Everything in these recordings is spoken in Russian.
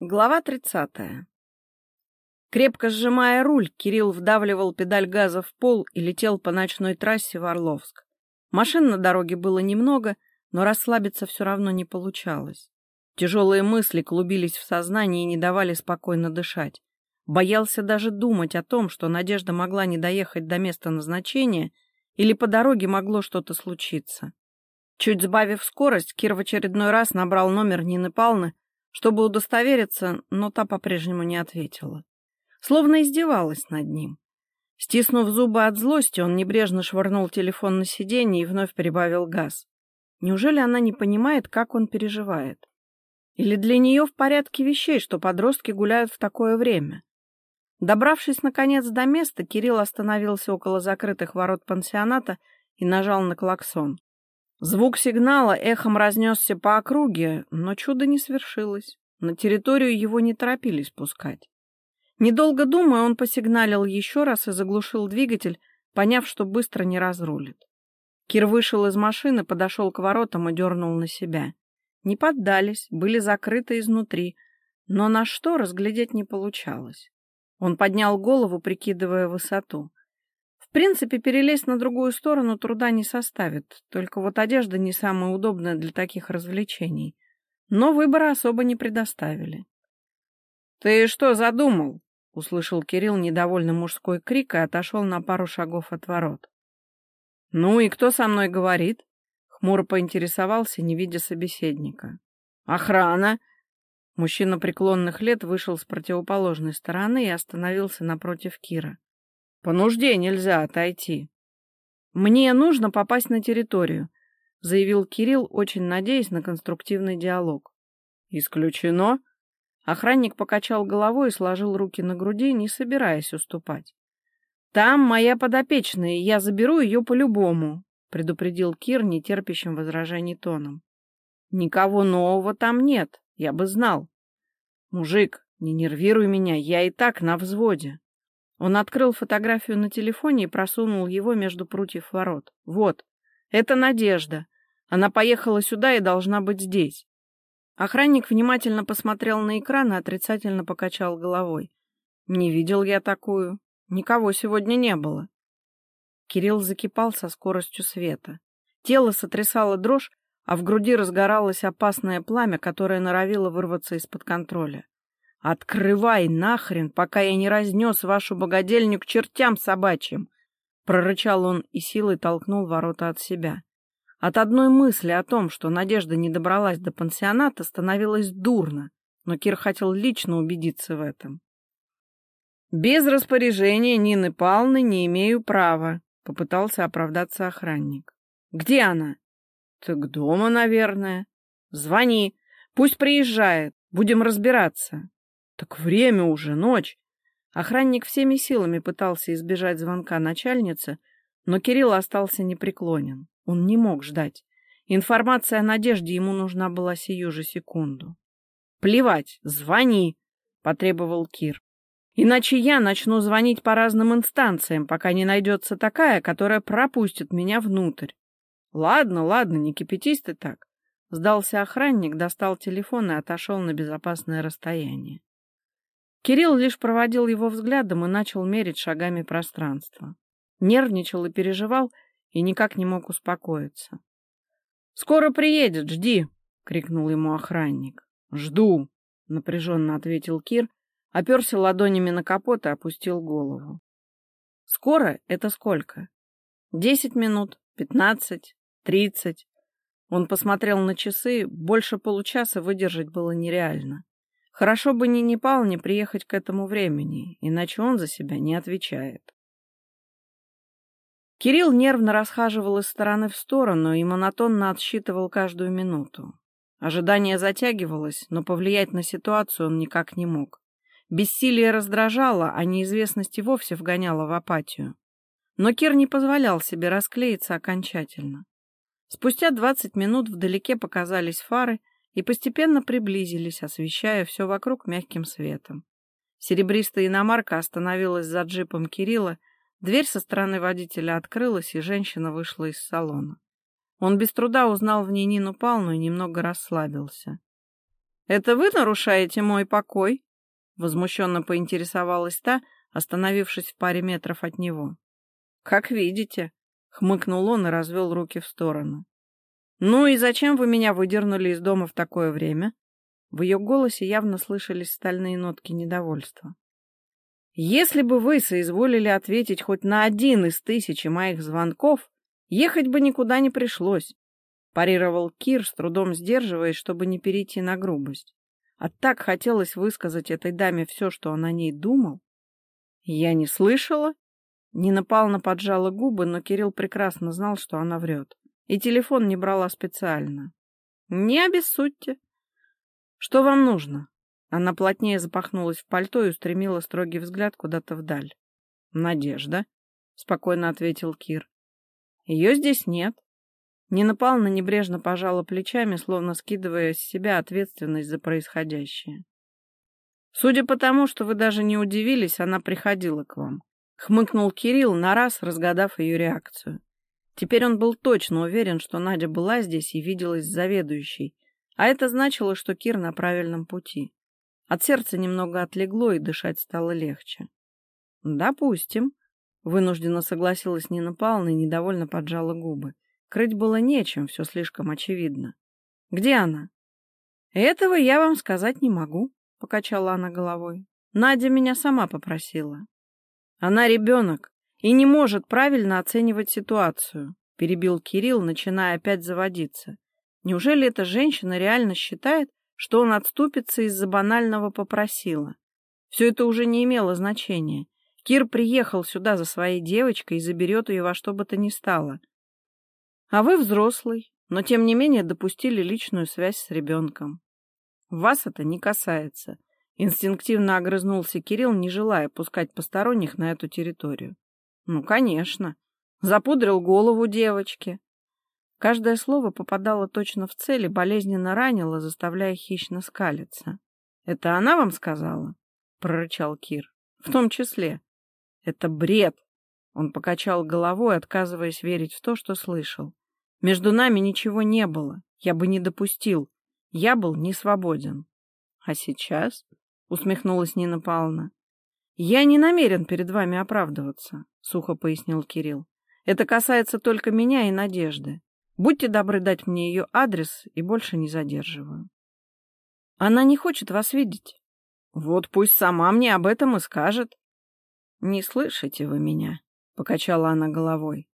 Глава 30. Крепко сжимая руль, Кирилл вдавливал педаль газа в пол и летел по ночной трассе в Орловск. Машин на дороге было немного, но расслабиться все равно не получалось. Тяжелые мысли клубились в сознании и не давали спокойно дышать. Боялся даже думать о том, что Надежда могла не доехать до места назначения или по дороге могло что-то случиться. Чуть сбавив скорость, Кир в очередной раз набрал номер Нины Павловны, чтобы удостовериться, но та по-прежнему не ответила. Словно издевалась над ним. Стиснув зубы от злости, он небрежно швырнул телефон на сиденье и вновь прибавил газ. Неужели она не понимает, как он переживает? Или для нее в порядке вещей, что подростки гуляют в такое время? Добравшись, наконец, до места, Кирилл остановился около закрытых ворот пансионата и нажал на клаксон. Звук сигнала эхом разнесся по округе, но чудо не свершилось. На территорию его не торопились пускать. Недолго думая, он посигналил еще раз и заглушил двигатель, поняв, что быстро не разрулит. Кир вышел из машины, подошел к воротам и дернул на себя. Не поддались, были закрыты изнутри, но на что разглядеть не получалось. Он поднял голову, прикидывая высоту. В принципе, перелезть на другую сторону труда не составит, только вот одежда не самая удобная для таких развлечений. Но выбора особо не предоставили. — Ты что задумал? — услышал Кирилл недовольный мужской крик и отошел на пару шагов от ворот. — Ну и кто со мной говорит? — хмуро поинтересовался, не видя собеседника. — Охрана! Мужчина преклонных лет вышел с противоположной стороны и остановился напротив Кира. По нужде нельзя отойти. Мне нужно попасть на территорию, заявил Кирилл, очень надеясь на конструктивный диалог. Исключено. Охранник покачал головой и сложил руки на груди, не собираясь уступать. Там моя подопечная, и я заберу ее по-любому, предупредил Кир нетерпящим возражений тоном. Никого нового там нет, я бы знал. Мужик, не нервируй меня, я и так на взводе. Он открыл фотографию на телефоне и просунул его между прутьев ворот. «Вот, это Надежда. Она поехала сюда и должна быть здесь». Охранник внимательно посмотрел на экран и отрицательно покачал головой. «Не видел я такую. Никого сегодня не было». Кирилл закипал со скоростью света. Тело сотрясало дрожь, а в груди разгоралось опасное пламя, которое норовило вырваться из-под контроля. «Открывай нахрен, пока я не разнес вашу богадельню к чертям собачьим!» Прорычал он и силой толкнул ворота от себя. От одной мысли о том, что Надежда не добралась до пансионата, становилось дурно, но Кир хотел лично убедиться в этом. «Без распоряжения Нины Павловны не имею права», — попытался оправдаться охранник. «Где она?» «Так дома, наверное». «Звони, пусть приезжает, будем разбираться». Так время уже, ночь. Охранник всеми силами пытался избежать звонка начальницы, но Кирилл остался непреклонен. Он не мог ждать. Информация о Надежде ему нужна была сию же секунду. «Плевать, звони!» — потребовал Кир. «Иначе я начну звонить по разным инстанциям, пока не найдется такая, которая пропустит меня внутрь». «Ладно, ладно, не кипятись ты так». Сдался охранник, достал телефон и отошел на безопасное расстояние. Кирилл лишь проводил его взглядом и начал мерить шагами пространство. Нервничал и переживал, и никак не мог успокоиться. «Скоро приедет, жди!» — крикнул ему охранник. «Жду!» — напряженно ответил Кир, оперся ладонями на капот и опустил голову. «Скоро — это сколько? Десять минут? Пятнадцать? Тридцать?» Он посмотрел на часы, больше получаса выдержать было нереально. Хорошо бы ни Непал не приехать к этому времени, иначе он за себя не отвечает. Кирилл нервно расхаживал из стороны в сторону и монотонно отсчитывал каждую минуту. Ожидание затягивалось, но повлиять на ситуацию он никак не мог. Бессилие раздражало, а неизвестность и вовсе вгоняла в апатию. Но Кир не позволял себе расклеиться окончательно. Спустя двадцать минут вдалеке показались фары, и постепенно приблизились, освещая все вокруг мягким светом. Серебристая иномарка остановилась за джипом Кирилла, дверь со стороны водителя открылась, и женщина вышла из салона. Он без труда узнал в ней Нину Павловну и немного расслабился. Это вы нарушаете мой покой? Возмущенно поинтересовалась та, остановившись в паре метров от него. Как видите, хмыкнул он и развел руки в сторону. Ну и зачем вы меня выдернули из дома в такое время? В ее голосе явно слышались стальные нотки недовольства. Если бы вы соизволили ответить хоть на один из тысячи моих звонков, ехать бы никуда не пришлось, парировал Кир, с трудом сдерживаясь, чтобы не перейти на грубость. А так хотелось высказать этой даме все, что он о ней думал. Я не слышала. Нина Павловна поджала губы, но Кирилл прекрасно знал, что она врет. И телефон не брала специально. Не обессудьте. Что вам нужно? Она плотнее запахнулась в пальто и устремила строгий взгляд куда-то вдаль. «Надежда», — спокойно ответил Кир. «Ее здесь нет». Нина Павловна небрежно пожала плечами, словно скидывая с себя ответственность за происходящее. «Судя по тому, что вы даже не удивились, она приходила к вам», — хмыкнул Кирилл, на раз разгадав ее реакцию. Теперь он был точно уверен, что Надя была здесь и виделась с заведующей, а это значило, что Кир на правильном пути. От сердца немного отлегло, и дышать стало легче. «Допустим», — вынужденно согласилась Нина Павловна и недовольно поджала губы. Крыть было нечем, все слишком очевидно. «Где она?» «Этого я вам сказать не могу», — покачала она головой. «Надя меня сама попросила». «Она ребенок и не может правильно оценивать ситуацию», — перебил Кирилл, начиная опять заводиться. «Неужели эта женщина реально считает, что он отступится из-за банального попросила. Все это уже не имело значения. Кир приехал сюда за своей девочкой и заберет ее во что бы то ни стало. А вы взрослый, но тем не менее допустили личную связь с ребенком. Вас это не касается. Инстинктивно огрызнулся Кирилл, не желая пускать посторонних на эту территорию. Ну, конечно. Запудрил голову девочки. Каждое слово попадало точно в цель и болезненно ранило, заставляя хищно скалиться. «Это она вам сказала?» — прорычал Кир. «В том числе». «Это бред!» Он покачал головой, отказываясь верить в то, что слышал. «Между нами ничего не было. Я бы не допустил. Я был не свободен». «А сейчас?» — усмехнулась Нина Павловна. «Я не намерен перед вами оправдываться», — сухо пояснил Кирилл. «Это касается только меня и Надежды. Будьте добры дать мне ее адрес и больше не задерживаю. Она не хочет вас видеть. Вот пусть сама мне об этом и скажет. Не слышите вы меня, покачала она головой.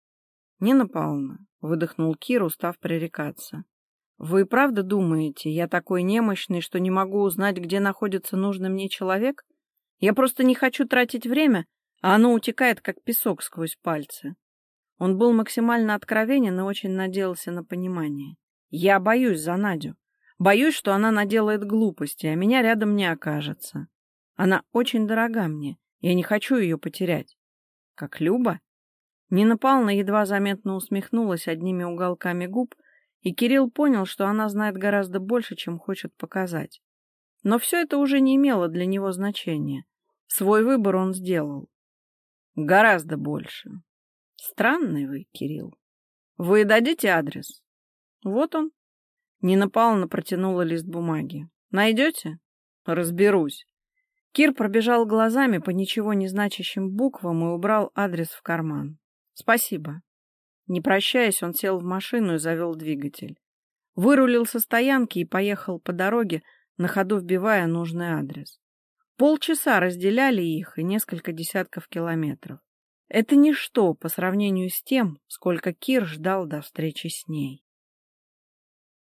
Нина Павловна, выдохнул Кир, устав пререкаться. Вы правда думаете, я такой немощный, что не могу узнать, где находится нужный мне человек? Я просто не хочу тратить время, а оно утекает, как песок сквозь пальцы. Он был максимально откровенен и очень надеялся на понимание. «Я боюсь за Надю. Боюсь, что она наделает глупости, а меня рядом не окажется. Она очень дорога мне. Я не хочу ее потерять». «Как Люба?» Нина Павловна едва заметно усмехнулась одними уголками губ, и Кирилл понял, что она знает гораздо больше, чем хочет показать. Но все это уже не имело для него значения. Свой выбор он сделал. Гораздо больше. Странный вы, Кирилл. Вы дадите адрес? Вот он. Нина Павловна протянула лист бумаги. Найдете? Разберусь. Кир пробежал глазами по ничего не значащим буквам и убрал адрес в карман. Спасибо. Не прощаясь, он сел в машину и завел двигатель. Вырулил со стоянки и поехал по дороге, на ходу вбивая нужный адрес. Полчаса разделяли их и несколько десятков километров. Это ничто по сравнению с тем, сколько Кир ждал до встречи с ней.